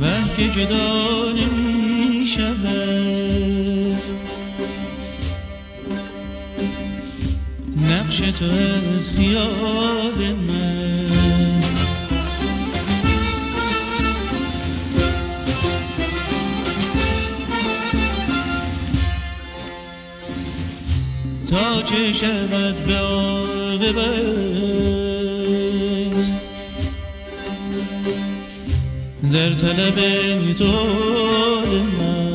و که جدا نمی شود نقش تو از خیال من. تا چه شود به در طلب تو من.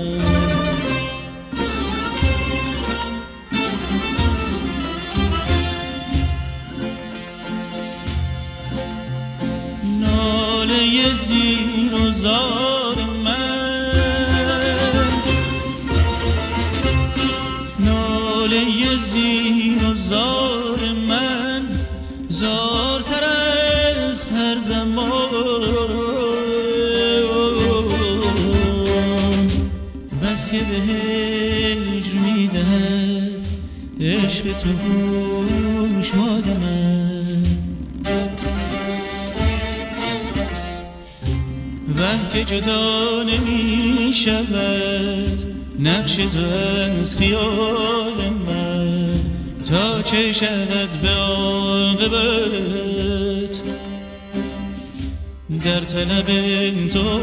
ناله زیر و زار که به هجر می‌دهد عشق تو گوش من وح که جدا نمی شود نقش تو از خیال من تا چه شود به عاقبت؟ در طلب تو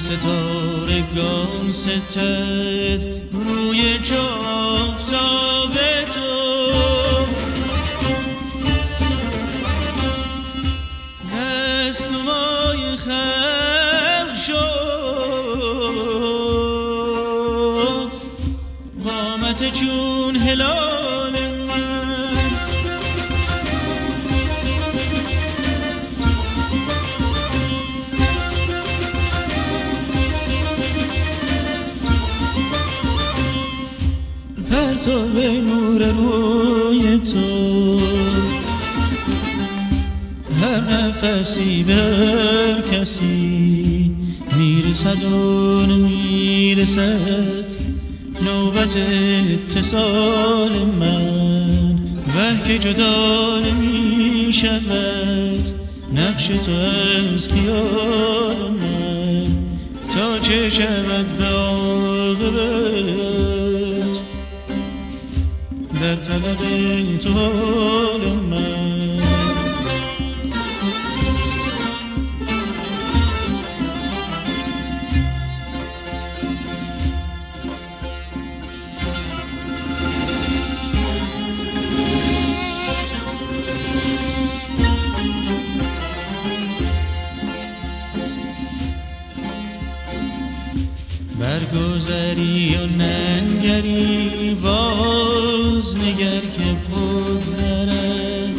ستارگان ستد روی چافتاب هر نفسی بر کسی می‌رسد و نمی‌رسد نوبت اتصال من. و که جدا نمی شود نقش تو از خیال من. تا چه شود به در طلب تو برگذری و ننگری باز نگر که بگذرد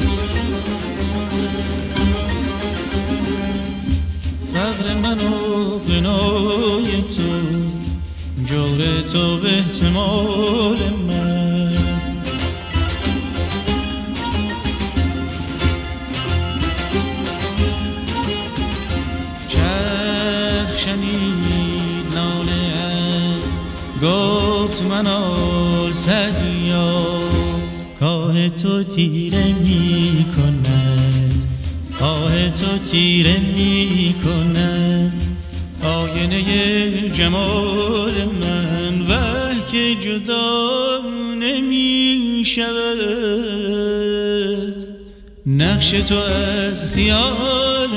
فقر من و قنای تو جور تو به احتمال منال سدیا کاه تو تیره می کند کاه تو تیره می کند آینه جمال من و که جدا نمی شود نقش تو از خیال